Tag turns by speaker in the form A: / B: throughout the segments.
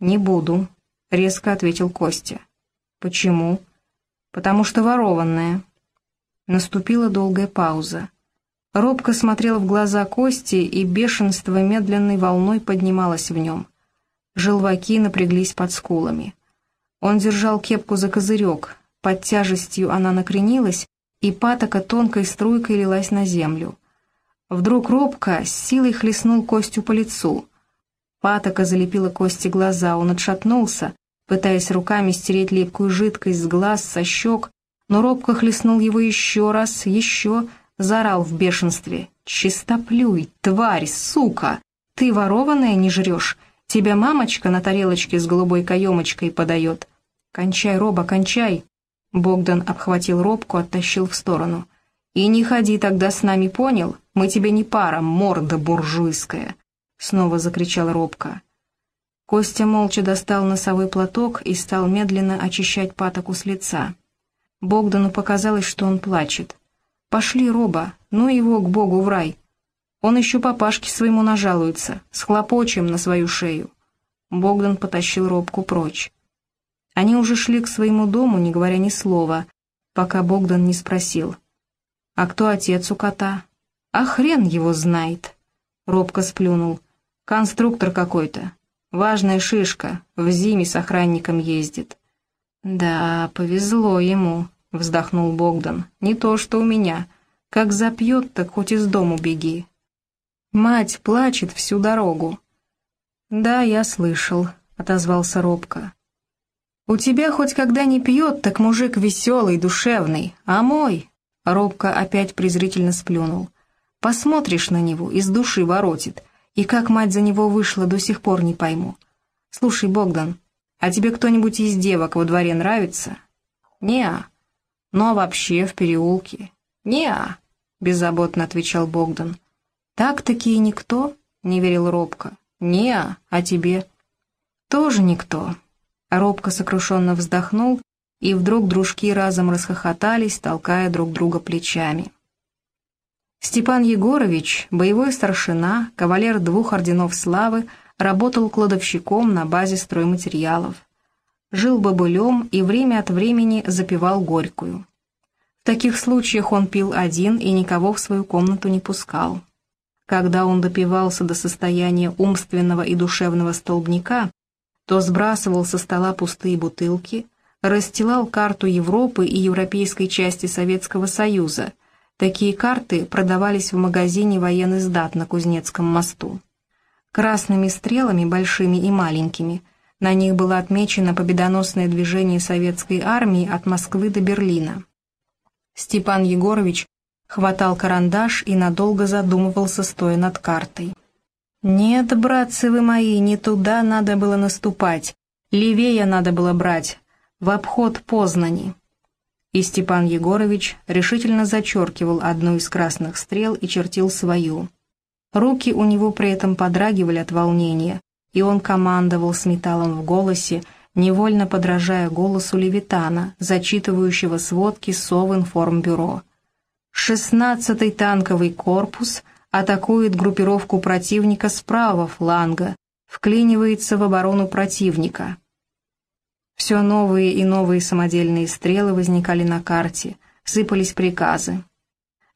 A: «Не буду», — резко ответил Костя. «Почему?» «Потому что ворованная». Наступила долгая пауза. Робко смотрел в глаза Кости, и бешенство медленной волной поднималось в нем. Желваки напряглись под скулами. Он держал кепку за козырек, под тяжестью она накренилась, и патока тонкой струйкой лилась на землю. Вдруг робко с силой хлестнул Костю по лицу. Патока залепила Кости глаза, он отшатнулся, пытаясь руками стереть липкую жидкость с глаз, со щек, но робко хлестнул его еще раз, еще, заорал в бешенстве. «Чистоплюй, тварь, сука! Ты ворованная не жрешь? Тебя мамочка на тарелочке с голубой каемочкой подает. Кончай, Роба, кончай!» Богдан обхватил робку, оттащил в сторону. «И не ходи тогда с нами, понял? Мы тебе не пара, морда буржуйская!» Снова закричал робка. Костя молча достал носовой платок и стал медленно очищать патоку с лица. Богдану показалось, что он плачет. «Пошли, Роба, ну его к Богу в рай. Он еще папашке своему нажалуется, с хлопочем на свою шею». Богдан потащил Робку прочь. Они уже шли к своему дому, не говоря ни слова, пока Богдан не спросил. «А кто отец у кота?» «А хрен его знает!» Робко сплюнул. «Конструктор какой-то. Важная шишка, в зиме с охранником ездит». «Да, повезло ему», — вздохнул Богдан. «Не то, что у меня. Как запьет, так хоть из дому беги». Мать плачет всю дорогу. «Да, я слышал», — отозвался робко. «У тебя хоть когда не пьет, так мужик веселый, душевный, а мой...» Робко опять презрительно сплюнул. «Посмотришь на него, из души воротит, и как мать за него вышла, до сих пор не пойму. Слушай, Богдан, а тебе кто-нибудь из девок во дворе нравится?» «Не-а». «Ну а вообще в переулке?» «Не-а», беззаботно отвечал Богдан. «Так-таки и никто?» — не верил Робко. «Не-а, а тебе?» «Тоже никто». Робко сокрушенно вздохнул, и вдруг дружки разом расхохотались, толкая друг друга плечами. Степан Егорович, боевой старшина, кавалер двух орденов славы, работал кладовщиком на базе стройматериалов. Жил бобылем и время от времени запивал горькую. В таких случаях он пил один и никого в свою комнату не пускал. Когда он допивался до состояния умственного и душевного столбняка, то сбрасывал со стола пустые бутылки, расстилал карту Европы и европейской части Советского Союза. Такие карты продавались в магазине «Военный сдат» на Кузнецком мосту. Красными стрелами, большими и маленькими, на них было отмечено победоносное движение советской армии от Москвы до Берлина. Степан Егорович хватал карандаш и надолго задумывался, стоя над картой. «Нет, братцы вы мои, не туда надо было наступать, левее надо было брать, в обход Познани». И Степан Егорович решительно зачеркивал одну из красных стрел и чертил свою. Руки у него при этом подрагивали от волнения, и он командовал с металлом в голосе, невольно подражая голосу Левитана, зачитывающего сводки Совинформбюро. «Шестнадцатый танковый корпус атакует группировку противника с правого фланга, вклинивается в оборону противника». Все новые и новые самодельные стрелы возникали на карте, сыпались приказы.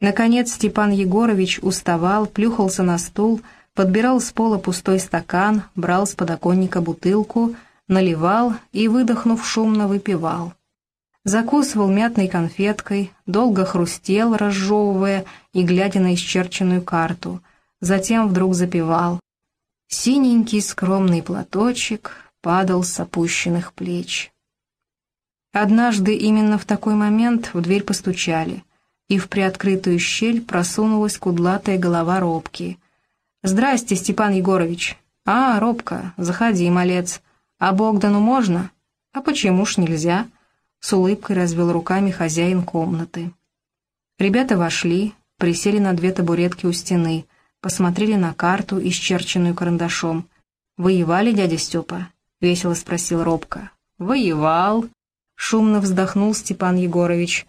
A: Наконец Степан Егорович уставал, плюхался на стул, подбирал с пола пустой стакан, брал с подоконника бутылку, наливал и, выдохнув шумно, выпивал. Закусывал мятной конфеткой, долго хрустел, разжевывая и глядя на исчерченную карту, затем вдруг запевал. Синенький скромный платочек падал с опущенных плеч. Однажды именно в такой момент в дверь постучали — и в приоткрытую щель просунулась кудлатая голова Робки. «Здрасте, Степан Егорович!» «А, Робка, заходи, малец. А Богдану можно?» «А почему ж нельзя?» С улыбкой развел руками хозяин комнаты. Ребята вошли, присели на две табуретки у стены, посмотрели на карту, исчерченную карандашом. «Воевали, дядя Степа?» — весело спросил Робка. «Воевал», — шумно вздохнул Степан Егорович.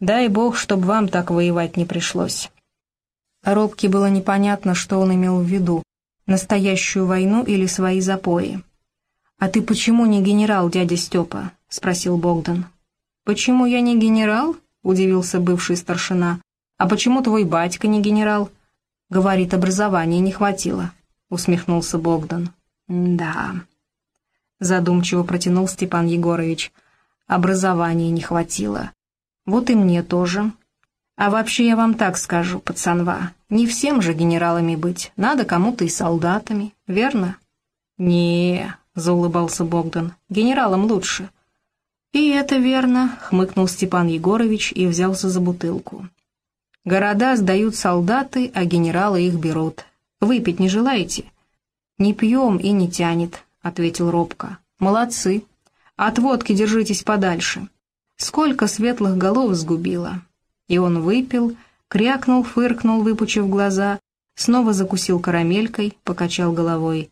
A: Дай бог, чтобы вам так воевать не пришлось». Робке было непонятно, что он имел в виду, настоящую войну или свои запои. «А ты почему не генерал, дядя Степа?» — спросил Богдан. «Почему я не генерал?» — удивился бывший старшина. «А почему твой батька не генерал?» «Говорит, образования не хватило», — усмехнулся Богдан. «Да», — задумчиво протянул Степан Егорович. «Образования не хватило. Вот и мне тоже. А вообще я вам так скажу, пацанва, не всем же генералами быть, надо кому-то и солдатами, верно?» «Не, — заулыбался Богдан, — генералом лучше». «И это верно», — хмыкнул Степан Егорович и взялся за бутылку. «Города сдают солдаты, а генералы их берут. Выпить не желаете?» «Не пьем и не тянет», — ответил робко. «Молодцы. От водки держитесь подальше. Сколько светлых голов сгубило». И он выпил, крякнул, фыркнул, выпучив глаза, снова закусил карамелькой, покачал головой.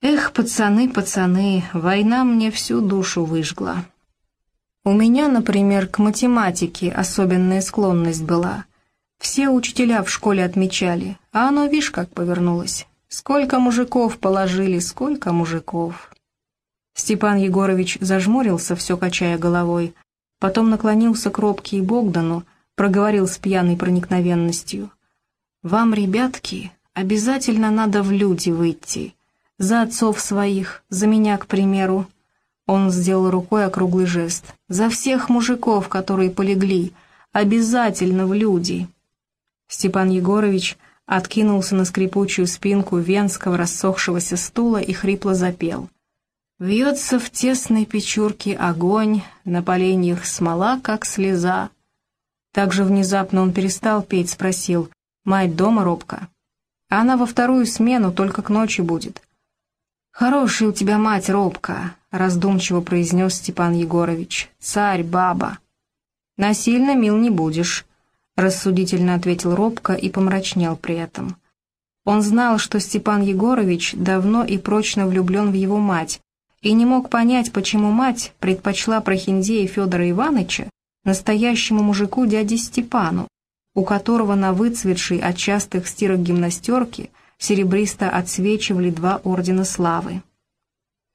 A: Эх, пацаны, пацаны, война мне всю душу выжгла. У меня, например, к математике особенная склонность была. Все учителя в школе отмечали, а оно, видишь, как повернулось. Сколько мужиков положили, сколько мужиков. Степан Егорович зажмурился, все качая головой, потом наклонился к Робке и Богдану, проговорил с пьяной проникновенностью. «Вам, ребятки, обязательно надо в люди выйти» За отцов своих, за меня, к примеру. Он сделал рукой округлый жест. За всех мужиков, которые полегли. Обязательно в люди. Степан Егорович откинулся на скрипучую спинку венского рассохшегося стула и хрипло запел. «Вьется в тесной печурке огонь, на поленьях смола, как слеза». Так же внезапно он перестал петь, спросил, «Мать дома робка?» «Она во вторую смену, только к ночи будет». «Хорошая у тебя мать, робка», — раздумчиво произнес Степан Егорович. «Царь, баба». «Насильно мил не будешь», — рассудительно ответил робко и помрачнел при этом. Он знал, что Степан Егорович давно и прочно влюблен в его мать, и не мог понять, почему мать предпочла прохиндея Федора Ивановича настоящему мужику дяде Степану, у которого на выцветшей от частых стирок гимнастерке серебристо отсвечивали два ордена славы.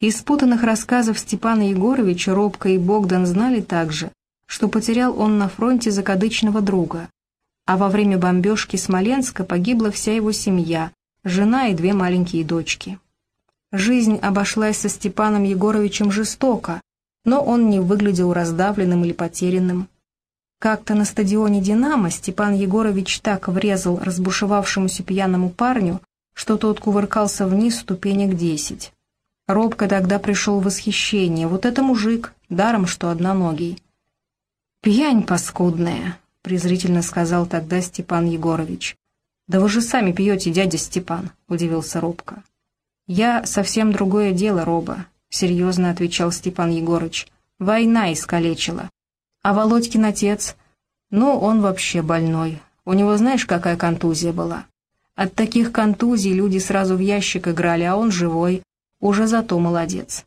A: Из спутанных рассказов Степана Егоровича Робко и Богдан знали также, что потерял он на фронте закадычного друга, а во время бомбежки Смоленска погибла вся его семья, жена и две маленькие дочки. Жизнь обошлась со Степаном Егоровичем жестоко, но он не выглядел раздавленным или потерянным. Как-то на стадионе «Динамо» Степан Егорович так врезал разбушевавшемуся пьяному парню, что тот кувыркался вниз ступенек десять. Робко тогда пришел в восхищение. Вот это мужик, даром что одноногий. «Пьянь паскудная», — презрительно сказал тогда Степан Егорович. «Да вы же сами пьете, дядя Степан», — удивился Робко. «Я совсем другое дело, Роба», — серьезно отвечал Степан Егорыч. «Война искалечила. А Володькин отец? Ну, он вообще больной. У него знаешь, какая контузия была? От таких контузий люди сразу в ящик играли, а он живой, уже зато молодец.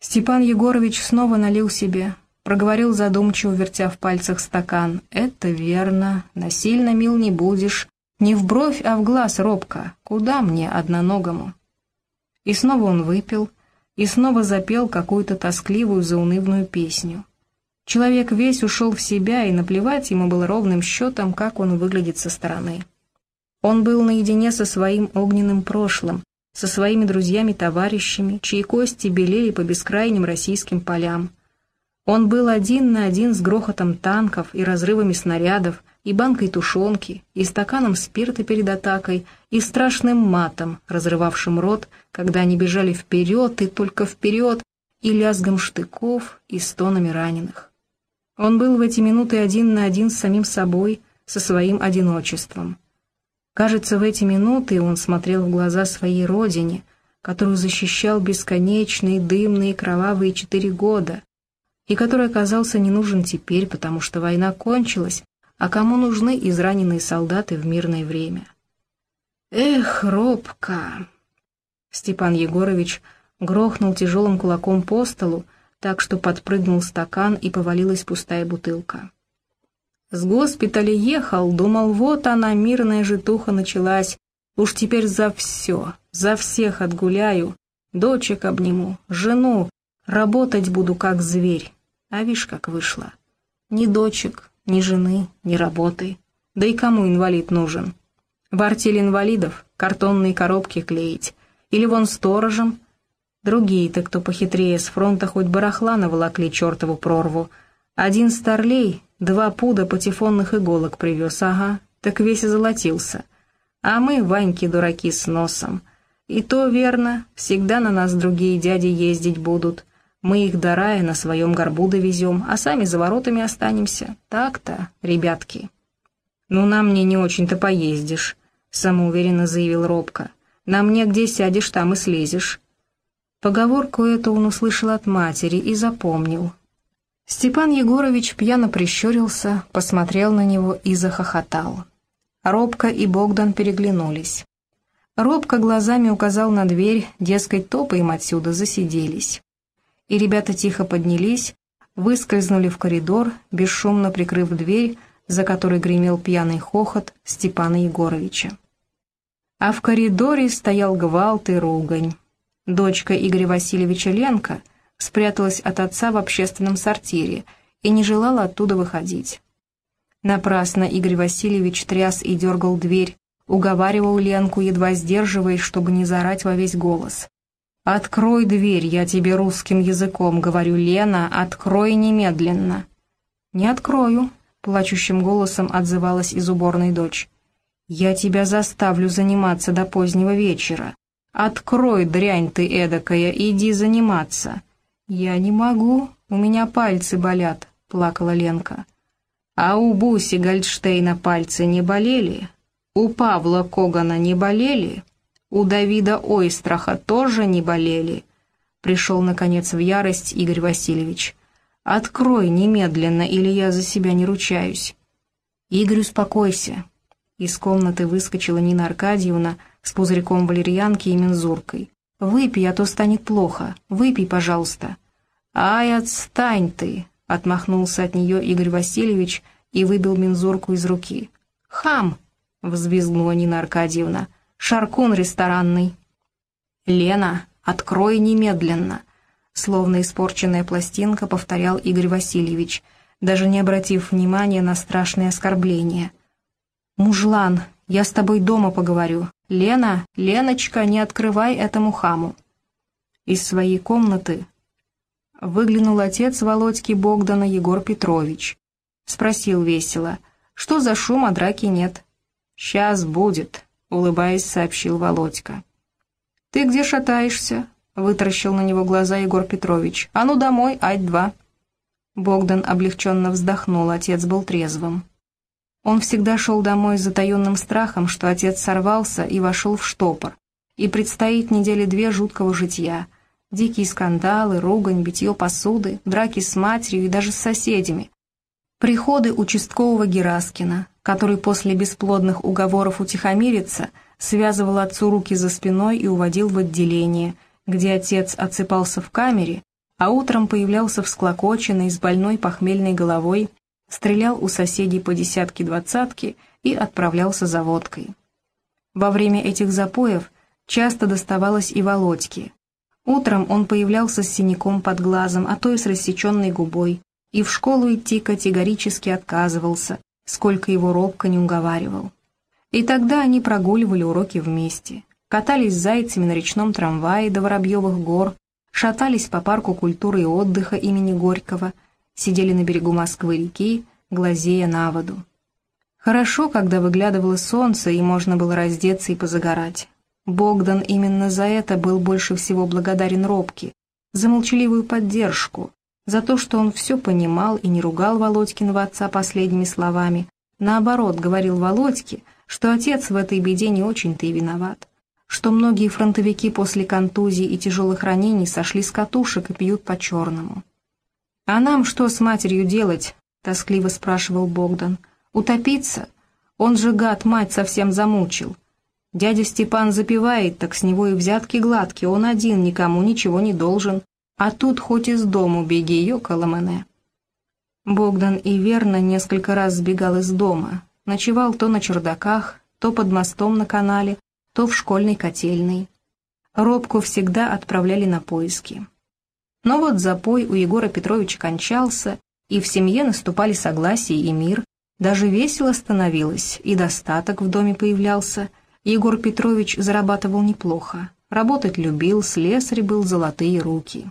A: Степан Егорович снова налил себе, проговорил задумчиво, вертя в пальцах стакан. «Это верно, насильно мил не будешь. Не в бровь, а в глаз робко. Куда мне, одноногому?» И снова он выпил, и снова запел какую-то тоскливую заунывную песню. Человек весь ушел в себя, и наплевать ему было ровным счетом, как он выглядит со стороны. Он был наедине со своим огненным прошлым, со своими друзьями-товарищами, чьи кости белели по бескрайним российским полям. Он был один на один с грохотом танков и разрывами снарядов, и банкой тушенки, и стаканом спирта перед атакой, и страшным матом, разрывавшим рот, когда они бежали вперед и только вперед, и лязгом штыков, и стонами раненых. Он был в эти минуты один на один с самим собой, со своим одиночеством. Кажется, в эти минуты он смотрел в глаза своей родине, которую защищал бесконечные, дымные, кровавые четыре года, и который оказался не нужен теперь, потому что война кончилась, а кому нужны израненные солдаты в мирное время. «Эх, робко!» Степан Егорович грохнул тяжелым кулаком по столу, так что подпрыгнул стакан и повалилась пустая бутылка. С госпиталя ехал, думал, вот она, мирная житуха началась. Уж теперь за все, за всех отгуляю. Дочек обниму, жену, работать буду как зверь. А вишь, как вышло. Ни дочек, ни жены, ни работы. Да и кому инвалид нужен? В артель инвалидов картонные коробки клеить. Или вон сторожем. Другие-то, кто похитрее, с фронта хоть барахла наволокли чертову прорву. Один старлей два пуда патефонных иголок привез, ага, так весь и золотился. А мы, Ваньки, дураки с носом. И то верно, всегда на нас другие дяди ездить будут. Мы их до рая на своем горбу довезем, а сами за воротами останемся. Так-то, ребятки. «Ну, на мне не очень-то поездишь», — самоуверенно заявил Робко. «На мне где сядешь, там и слезешь». Поговорку эту он услышал от матери и запомнил. Степан Егорович пьяно прищурился, посмотрел на него и захохотал. Робко и Богдан переглянулись. Робко глазами указал на дверь, дескать, топаем отсюда, засиделись. И ребята тихо поднялись, выскользнули в коридор, бесшумно прикрыв дверь, за которой гремел пьяный хохот Степана Егоровича. А в коридоре стоял гвалт и ругань. Дочка Игоря Васильевича Ленка спряталась от отца в общественном сортире и не желала оттуда выходить. Напрасно Игорь Васильевич тряс и дергал дверь, уговаривал Ленку, едва сдерживаясь, чтобы не заорать во весь голос. «Открой дверь, я тебе русским языком говорю, Лена, открой немедленно». «Не открою», — плачущим голосом отзывалась из уборной дочь. «Я тебя заставлю заниматься до позднего вечера. Открой, дрянь ты эдакая, иди заниматься». «Я не могу, у меня пальцы болят», — плакала Ленка. А у Буси Гольдштейна пальцы не болели? У Павла Когана не болели? У Давида Ойстраха тоже не болели? Пришел, наконец, в ярость Игорь Васильевич. «Открой немедленно, или я за себя не ручаюсь». «Игорь, успокойся». Из комнаты выскочила Нина Аркадьевна с пузырьком валерьянки и мензуркой. «Выпей, а то станет плохо. Выпей, пожалуйста». «Ай, отстань ты!» Отмахнулся от нее Игорь Васильевич и выбил мензурку из руки. «Хам!» — взвизгнула Нина Аркадьевна. «Шаркун ресторанный!» «Лена, открой немедленно!» Словно испорченная пластинка, повторял Игорь Васильевич, даже не обратив внимания на страшные оскорбления. «Мужлан, я с тобой дома поговорю. Лена, Леночка, не открывай этому хаму!» Из своей комнаты выглянул отец Володьки Богдана Егор Петрович. Спросил весело, что за шум, а драки нет. «Сейчас будет», — улыбаясь, сообщил Володька. «Ты где шатаешься?» — вытаращил на него глаза Егор Петрович. «А ну домой, ать-два». Богдан облегченно вздохнул, отец был трезвым. Он всегда шел домой с затаенным страхом, что отец сорвался и вошел в штопор, и предстоит недели две жуткого житья — Дикие скандалы, ругань, битье посуды, драки с матерью и даже с соседями. Приходы участкового Гераскина, который после бесплодных уговоров утихомириться связывал отцу руки за спиной и уводил в отделение, где отец отсыпался в камере, а утром появлялся всклокоченный, с больной похмельной головой, стрелял у соседей по десятке-двадцатке и отправлялся за водкой. Во время этих запоев часто доставалось и Володьке, Утром он появлялся с синяком под глазом, а то и с рассеченной губой, и в школу идти категорически отказывался, сколько его робко не уговаривал. И тогда они прогуливали уроки вместе, катались с зайцами на речном трамвае до Воробьевых гор, шатались по парку культуры и отдыха имени Горького, сидели на берегу Москвы-реки, глазея на воду. Хорошо, когда выглядывало солнце, и можно было раздеться и позагорать. Богдан именно за это был больше всего благодарен Робке, за молчаливую поддержку, за то, что он все понимал и не ругал Володькиного отца последними словами. Наоборот, говорил Володьке, что отец в этой беде не очень-то и виноват, что многие фронтовики после контузий и тяжелых ранений сошли с катушек и пьют по-черному. «А нам что с матерью делать?» — тоскливо спрашивал Богдан. «Утопиться? Он же, гад, мать совсем замучил. Дядя Степан запивает, так с него и взятки гладкие, он один, никому ничего не должен. А тут хоть из дому беги, ёкало мене. Богдан и верно несколько раз сбегал из дома, ночевал то на чердаках, то под мостом на канале, то в школьной котельной. Робку всегда отправляли на поиски. Но вот запой у Егора Петровича кончался, и в семье наступали согласие и мир, даже весело становилось, и достаток в доме появлялся. Егор Петрович зарабатывал неплохо, работать любил, слесарь был золотые руки.